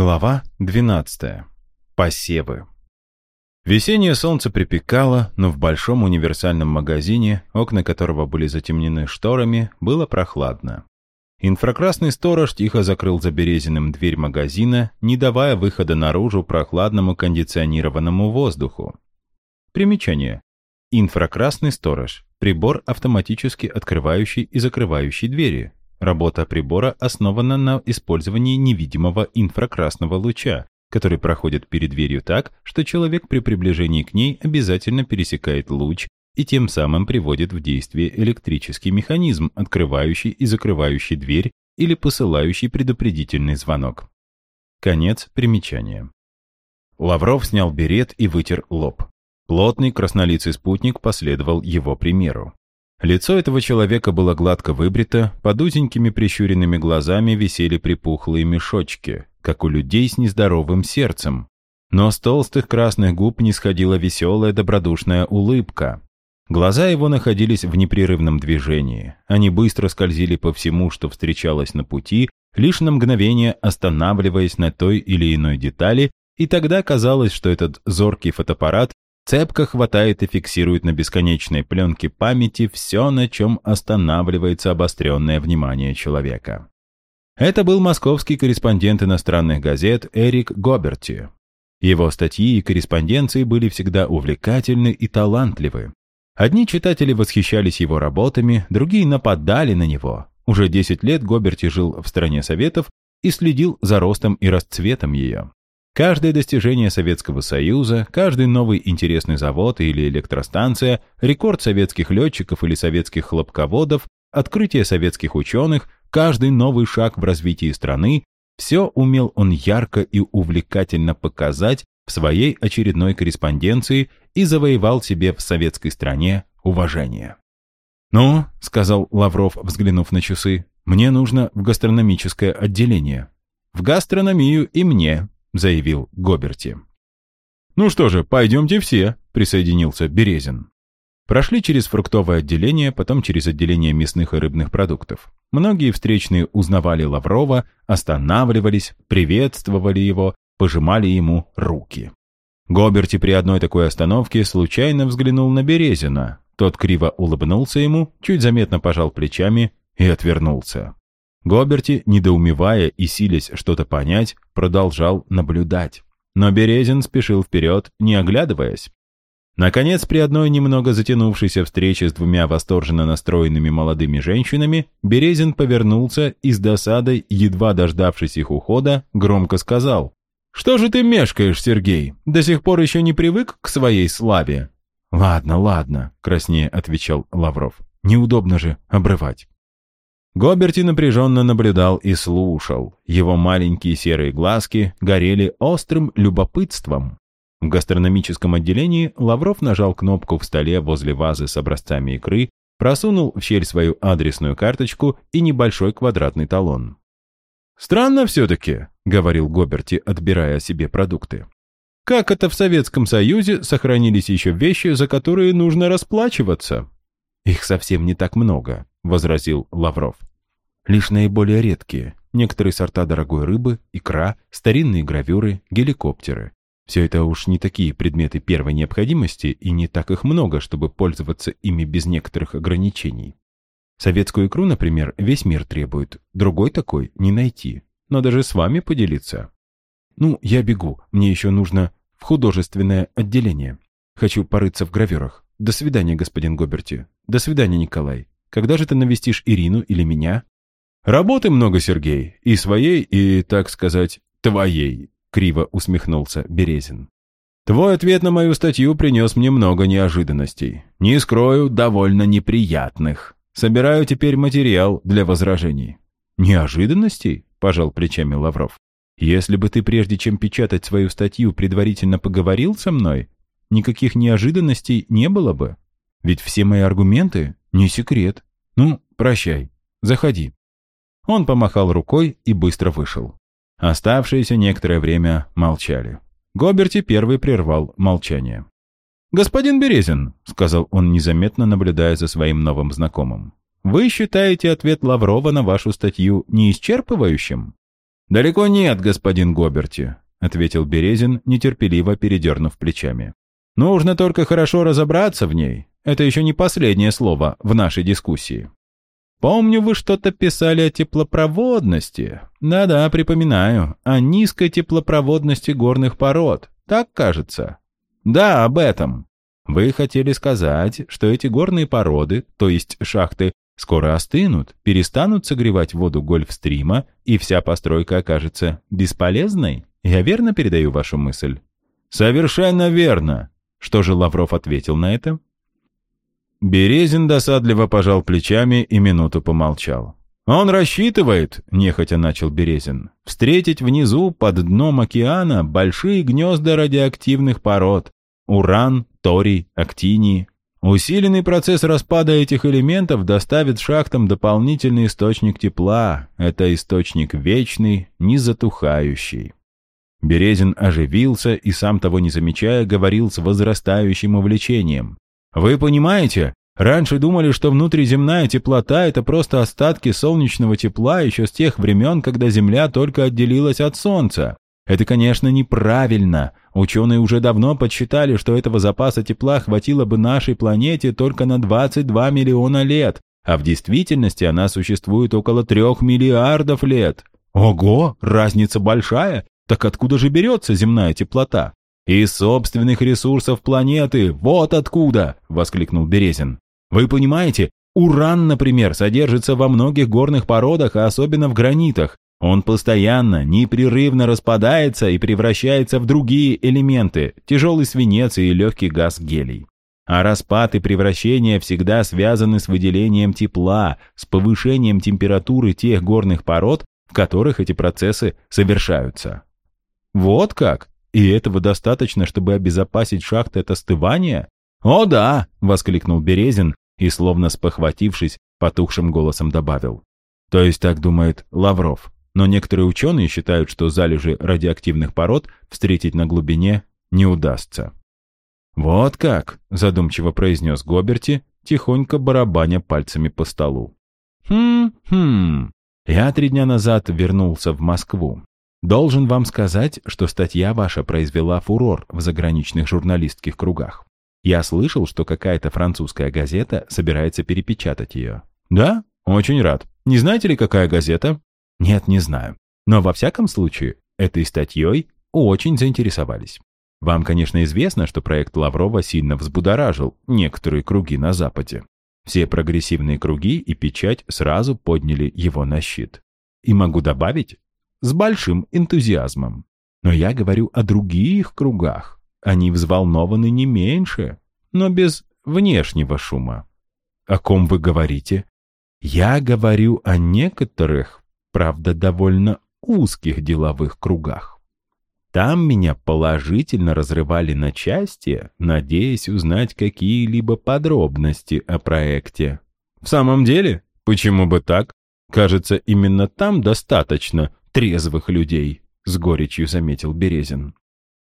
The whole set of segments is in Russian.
Глава 12. Посевы. Весеннее солнце припекало, но в большом универсальном магазине, окна которого были затемнены шторами, было прохладно. Инфракрасный сторож тихо закрыл за Березиным дверь магазина, не давая выхода наружу прохладному кондиционированному воздуху. Примечание. Инфракрасный сторож – прибор, автоматически открывающий и закрывающий двери. Работа прибора основана на использовании невидимого инфракрасного луча, который проходит перед дверью так, что человек при приближении к ней обязательно пересекает луч и тем самым приводит в действие электрический механизм, открывающий и закрывающий дверь или посылающий предупредительный звонок. Конец примечания. Лавров снял берет и вытер лоб. Плотный краснолицый спутник последовал его примеру. Лицо этого человека было гладко выбрито, под узенькими прищуренными глазами висели припухлые мешочки, как у людей с нездоровым сердцем. Но с толстых красных губ не сходила веселая добродушная улыбка. Глаза его находились в непрерывном движении. Они быстро скользили по всему, что встречалось на пути, лишь на мгновение останавливаясь на той или иной детали, и тогда казалось, что этот зоркий фотоаппарат цепко хватает и фиксирует на бесконечной пленке памяти все, на чем останавливается обостренное внимание человека. Это был московский корреспондент иностранных газет Эрик Гоберти. Его статьи и корреспонденции были всегда увлекательны и талантливы. Одни читатели восхищались его работами, другие нападали на него. Уже 10 лет Гоберти жил в стране Советов и следил за ростом и расцветом ее. Каждое достижение Советского Союза, каждый новый интересный завод или электростанция, рекорд советских летчиков или советских хлопководов, открытие советских ученых, каждый новый шаг в развитии страны, все умел он ярко и увлекательно показать в своей очередной корреспонденции и завоевал себе в советской стране уважение. «Ну», — сказал Лавров, взглянув на часы, — «мне нужно в гастрономическое отделение». «В гастрономию и мне», — заявил Гоберти. «Ну что же, пойдемте все», — присоединился Березин. Прошли через фруктовое отделение, потом через отделение мясных и рыбных продуктов. Многие встречные узнавали Лаврова, останавливались, приветствовали его, пожимали ему руки. Гоберти при одной такой остановке случайно взглянул на Березина. Тот криво улыбнулся ему, чуть заметно пожал плечами и отвернулся. Гоберти, недоумевая и силясь что-то понять, продолжал наблюдать. Но Березин спешил вперед, не оглядываясь. Наконец, при одной немного затянувшейся встрече с двумя восторженно настроенными молодыми женщинами, Березин повернулся и с досадой, едва дождавшись их ухода, громко сказал «Что же ты мешкаешь, Сергей? До сих пор еще не привык к своей славе?» «Ладно, ладно», — краснее отвечал Лавров. «Неудобно же обрывать». Гоберти напряженно наблюдал и слушал. Его маленькие серые глазки горели острым любопытством. В гастрономическом отделении Лавров нажал кнопку в столе возле вазы с образцами икры, просунул в щель свою адресную карточку и небольшой квадратный талон. «Странно все-таки», — говорил Гоберти, отбирая себе продукты. «Как это в Советском Союзе сохранились еще вещи, за которые нужно расплачиваться?» «Их совсем не так много», — возразил Лавров. «Лишь наиболее редкие. Некоторые сорта дорогой рыбы, икра, старинные гравюры, геликоптеры. Все это уж не такие предметы первой необходимости и не так их много, чтобы пользоваться ими без некоторых ограничений. Советскую икру, например, весь мир требует, другой такой не найти. Но даже с вами поделиться. Ну, я бегу, мне еще нужно в художественное отделение. Хочу порыться в гравюрах. До свидания, господин Гоберти. До свидания, Николай. Когда же ты навестишь Ирину или меня? Работы много, Сергей. И своей, и, так сказать, твоей. Криво усмехнулся Березин. Твой ответ на мою статью принес мне много неожиданностей. Не скрою, довольно неприятных. Собираю теперь материал для возражений. Неожиданностей? Пожал плечами Лавров. Если бы ты прежде чем печатать свою статью предварительно поговорил со мной, никаких неожиданностей не было бы. Ведь все мои аргументы не секрет. Ну, прощай, заходи. Он помахал рукой и быстро вышел. Оставшиеся некоторое время молчали. Гоберти первый прервал молчание. «Господин Березин», — сказал он незаметно, наблюдая за своим новым знакомым, «вы считаете ответ Лаврова на вашу статью неисчерпывающим?» «Далеко нет, господин Гоберти», — ответил Березин, нетерпеливо передернув плечами. «Нужно только хорошо разобраться в ней. Это еще не последнее слово в нашей дискуссии». «Помню, вы что-то писали о теплопроводности. Да-да, припоминаю. О низкой теплопроводности горных пород. Так кажется?» «Да, об этом. Вы хотели сказать, что эти горные породы, то есть шахты, скоро остынут, перестанут согревать воду гольфстрима, и вся постройка окажется бесполезной? Я верно передаю вашу мысль?» «Совершенно верно!» Что же Лавров ответил на это? Березин досадливо пожал плечами и минуту помолчал. «Он рассчитывает», — нехотя начал Березин, «встретить внизу, под дном океана, большие гнезда радиоактивных пород. Уран, торий, актиний. Усиленный процесс распада этих элементов доставит шахтам дополнительный источник тепла. Это источник вечный, незатухающий». Березин оживился и, сам того не замечая, говорил с возрастающим увлечением. Вы понимаете, раньше думали, что внутриземная теплота – это просто остатки солнечного тепла еще с тех времен, когда Земля только отделилась от Солнца. Это, конечно, неправильно. Ученые уже давно подсчитали, что этого запаса тепла хватило бы нашей планете только на 22 миллиона лет, а в действительности она существует около 3 миллиардов лет. Ого, разница большая. Так откуда же берется земная теплота? «Из собственных ресурсов планеты, вот откуда!» — воскликнул Березин. «Вы понимаете, уран, например, содержится во многих горных породах, а особенно в гранитах. Он постоянно, непрерывно распадается и превращается в другие элементы, тяжелый свинец и легкий газ гелий. А распад и превращение всегда связаны с выделением тепла, с повышением температуры тех горных пород, в которых эти процессы совершаются. Вот как? И этого достаточно, чтобы обезопасить шахты от остывания? «О да!» — воскликнул Березин и, словно спохватившись, потухшим голосом добавил. То есть так думает Лавров. Но некоторые ученые считают, что залежи радиоактивных пород встретить на глубине не удастся. «Вот как!» — задумчиво произнес Гоберти, тихонько барабаня пальцами по столу. «Хм-хм. Я три дня назад вернулся в Москву. Должен вам сказать, что статья ваша произвела фурор в заграничных журналистских кругах. Я слышал, что какая-то французская газета собирается перепечатать ее. Да? Очень рад. Не знаете ли, какая газета? Нет, не знаю. Но во всяком случае, этой статьей очень заинтересовались. Вам, конечно, известно, что проект Лаврова сильно взбудоражил некоторые круги на Западе. Все прогрессивные круги и печать сразу подняли его на щит. И могу добавить, с большим энтузиазмом. Но я говорю о других кругах. Они взволнованы не меньше, но без внешнего шума. О ком вы говорите? Я говорю о некоторых, правда, довольно узких деловых кругах. Там меня положительно разрывали на части, надеясь узнать какие-либо подробности о проекте. В самом деле, почему бы так? Кажется, именно там достаточно трезвых людей», — с горечью заметил Березин.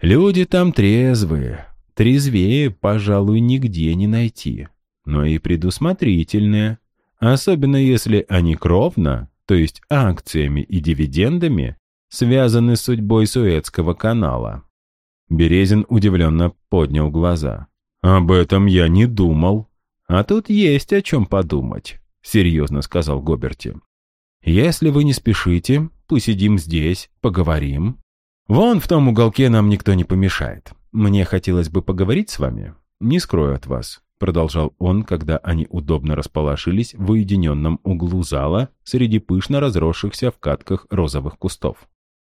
«Люди там трезвые, трезвее, пожалуй, нигде не найти, но и предусмотрительные, особенно если они кровно, то есть акциями и дивидендами, связаны с судьбой Суэцкого канала». Березин удивленно поднял глаза. «Об этом я не думал. А тут есть о чем подумать», — серьезно сказал Гоберти. «Если вы не спешите, посидим здесь, поговорим. Вон в том уголке нам никто не помешает. Мне хотелось бы поговорить с вами. Не скрою от вас», — продолжал он, когда они удобно расположились в уединенном углу зала среди пышно разросшихся в катках розовых кустов.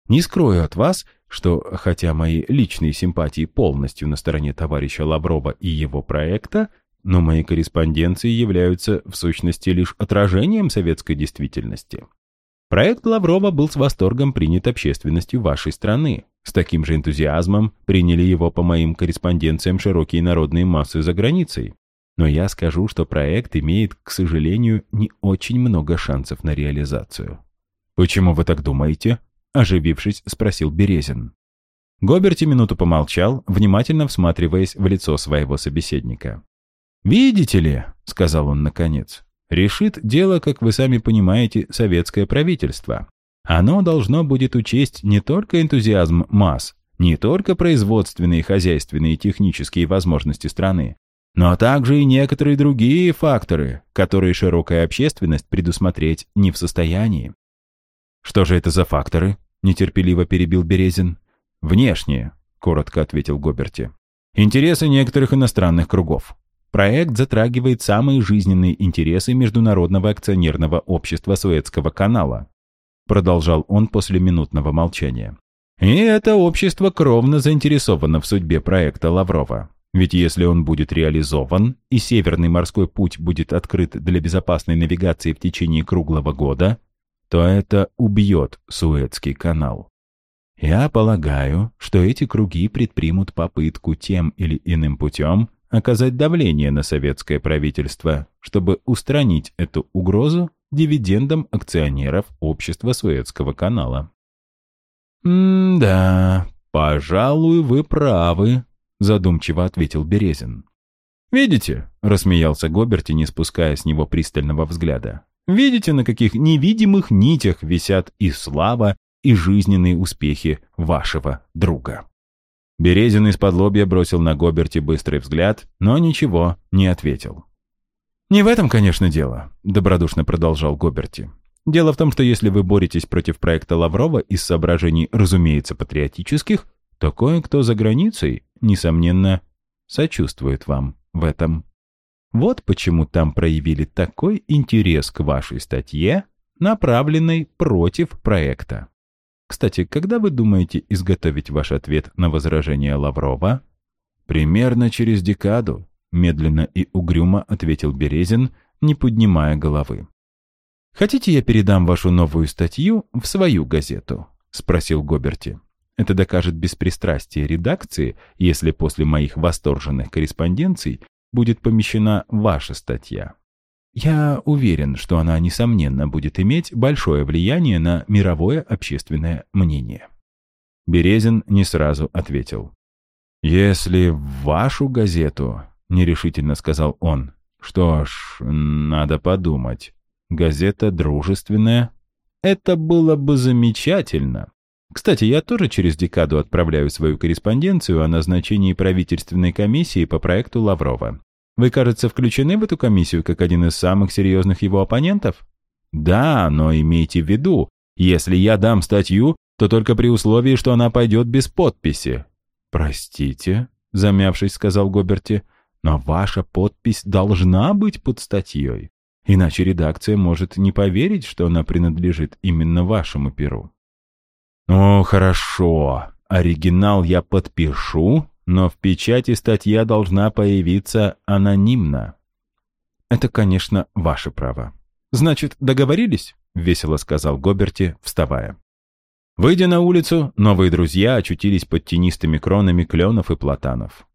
«Не скрою от вас, что, хотя мои личные симпатии полностью на стороне товарища Лаврова и его проекта, но мои корреспонденции являются в сущности лишь отражением советской действительности. Проект Лаврова был с восторгом принят общественностью вашей страны. С таким же энтузиазмом приняли его по моим корреспонденциям широкие народные массы за границей. Но я скажу, что проект имеет, к сожалению, не очень много шансов на реализацию. «Почему вы так думаете?» – оживившись, спросил Березин. Гоберти минуту помолчал, внимательно всматриваясь в лицо своего собеседника. «Видите ли», — сказал он наконец, — «решит дело, как вы сами понимаете, советское правительство. Оно должно будет учесть не только энтузиазм масс, не только производственные, хозяйственные и технические возможности страны, но также и некоторые другие факторы, которые широкая общественность предусмотреть не в состоянии. «Что же это за факторы?» — нетерпеливо перебил Березин. «Внешние», — коротко ответил Гоберти. «Интересы некоторых иностранных кругов. Проект затрагивает самые жизненные интересы Международного акционерного общества Суэцкого канала», продолжал он после минутного молчания. «И это общество кровно заинтересовано в судьбе проекта Лаврова. Ведь если он будет реализован, и Северный морской путь будет открыт для безопасной навигации в течение круглого года, то это убьет Суэцкий канал. Я полагаю, что эти круги предпримут попытку тем или иным путем оказать давление на советское правительство, чтобы устранить эту угрозу дивидендам акционеров общества Суэцкого канала. «М-да, пожалуй, вы правы», — задумчиво ответил Березин. «Видите?» — рассмеялся Гоберти, не спуская с него пристального взгляда. «Видите, на каких невидимых нитях висят и слава, и жизненные успехи вашего друга?» Березин из-под лобья бросил на Гоберти быстрый взгляд, но ничего не ответил. «Не в этом, конечно, дело», — добродушно продолжал Гоберти. «Дело в том, что если вы боретесь против проекта Лаврова из соображений, разумеется, патриотических, то кое-кто за границей, несомненно, сочувствует вам в этом. Вот почему там проявили такой интерес к вашей статье, направленной против проекта. Кстати, когда вы думаете изготовить ваш ответ на возражение Лаврова? Примерно через декаду, медленно и угрюмо ответил Березин, не поднимая головы. «Хотите, я передам вашу новую статью в свою газету?» — спросил Гоберти. «Это докажет беспристрастие редакции, если после моих восторженных корреспонденций будет помещена ваша статья. Я уверен, что она, несомненно, будет иметь большое влияние на мировое общественное мнение. Березин не сразу ответил. «Если в вашу газету», — нерешительно сказал он, — «что ж, надо подумать. Газета дружественная. Это было бы замечательно. Кстати, я тоже через декаду отправляю свою корреспонденцию о назначении правительственной комиссии по проекту Лаврова. Вы, кажется, включены в эту комиссию как один из самых серьезных его оппонентов? Да, но имейте в виду, если я дам статью, то только при условии, что она пойдет без подписи. Простите, замявшись, сказал Гоберти, но ваша подпись должна быть под статьей. Иначе редакция может не поверить, что она принадлежит именно вашему перу. «Ну, хорошо. Оригинал я подпишу, но в печати статья должна появиться анонимно. Это, конечно, ваше право. Значит, договорились? Весело сказал Гоберти, вставая. Выйдя на улицу, новые друзья очутились под тенистыми кронами кленов и платанов.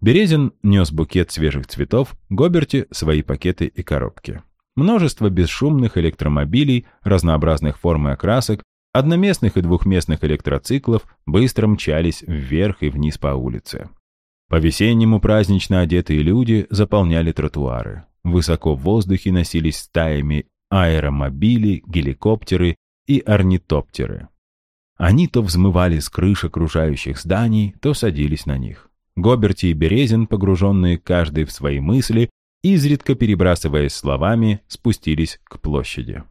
Березин нес букет свежих цветов, Гоберти — свои пакеты и коробки. Множество бесшумных электромобилей, разнообразных форм и окрасок, Одноместных и двухместных электроциклов быстро мчались вверх и вниз по улице. По-весеннему празднично одетые люди заполняли тротуары. Высоко в воздухе носились стаями аэромобили, геликоптеры и орнитоптеры. Они то взмывали с крыш окружающих зданий, то садились на них. Гоберти и Березин, погруженные каждый в свои мысли, изредка перебрасываясь словами, спустились к площади.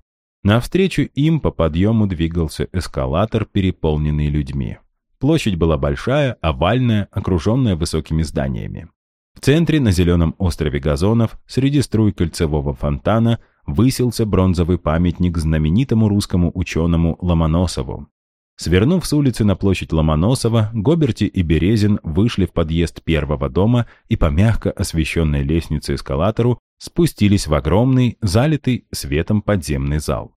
Навстречу им по подъему двигался эскалатор, переполненный людьми. Площадь была большая, овальная, окруженная высокими зданиями. В центре, на зеленом острове газонов, среди струй кольцевого фонтана, высился бронзовый памятник знаменитому русскому ученому Ломоносову. Свернув с улицы на площадь Ломоносова, Гоберти и Березин вышли в подъезд первого дома и по мягко освещенной лестнице эскалатору спустились в огромный, залитый светом подземный зал.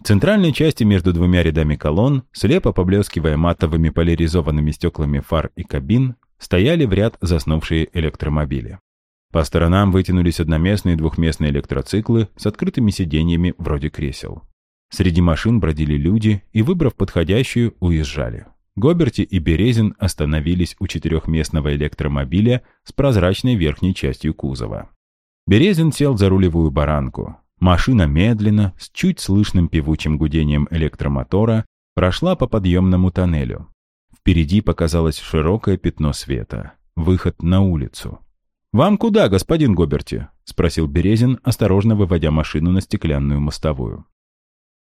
В центральной части между двумя рядами колонн, слепо поблескивая матовыми поляризованными стеклами фар и кабин, стояли в ряд заснувшие электромобили. По сторонам вытянулись одноместные и двухместные электроциклы с открытыми сиденьями вроде кресел. Среди машин бродили люди и, выбрав подходящую, уезжали. Гоберти и Березин остановились у четырехместного электромобиля с прозрачной верхней частью кузова. Березин сел за рулевую баранку. Машина медленно, с чуть слышным певучим гудением электромотора, прошла по подъемному тоннелю. Впереди показалось широкое пятно света. Выход на улицу. «Вам куда, господин Гоберти?» — спросил Березин, осторожно выводя машину на стеклянную мостовую.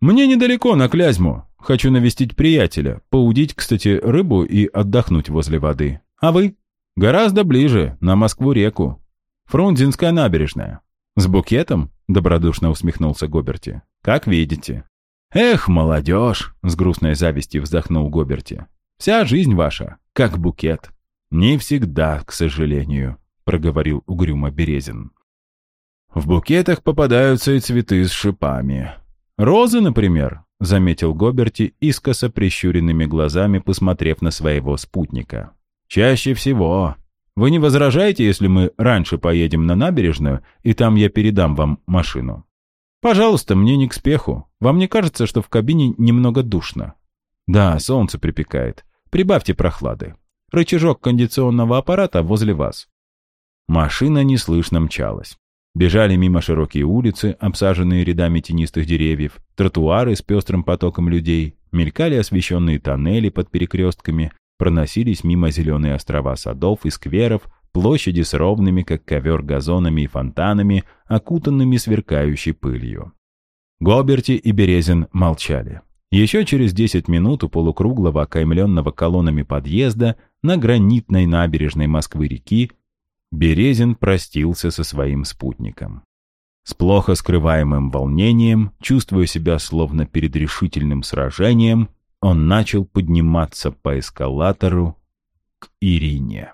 «Мне недалеко, на Клязьму. Хочу навестить приятеля, поудить, кстати, рыбу и отдохнуть возле воды. А вы?» «Гораздо ближе, на Москву-реку. Фрунзенская набережная». «С букетом?» — добродушно усмехнулся Гоберти. «Как видите». «Эх, молодежь!» — с грустной завистью вздохнул Гоберти. «Вся жизнь ваша, как букет». «Не всегда, к сожалению», — проговорил угрюмо Березин. «В букетах попадаются и цветы с шипами. Розы, например», — заметил Гоберти, искоса прищуренными глазами, посмотрев на своего спутника. «Чаще всего. Вы не возражаете, если мы раньше поедем на набережную, и там я передам вам машину? Пожалуйста, мне не к спеху. Вам не кажется, что в кабине немного душно? Да, солнце припекает. Прибавьте прохлады. Рычажок кондиционного аппарата возле вас. Машина неслышно мчалась. Бежали мимо широкие улицы, обсаженные рядами тенистых деревьев, тротуары с пестрым потоком людей, мелькали освещенные тоннели под перекрестками, проносились мимо зеленые острова садов и скверов, площади с ровными, как ковер, газонами и фонтанами, окутанными сверкающей пылью. Гоберти и Березин молчали. Еще через десять минут у полукруглого, окаймленного колоннами подъезда на гранитной набережной Москвы-реки Березин простился со своим спутником. С плохо скрываемым волнением, чувствуя себя словно перед решительным сражением, он начал подниматься по эскалатору к Ирине.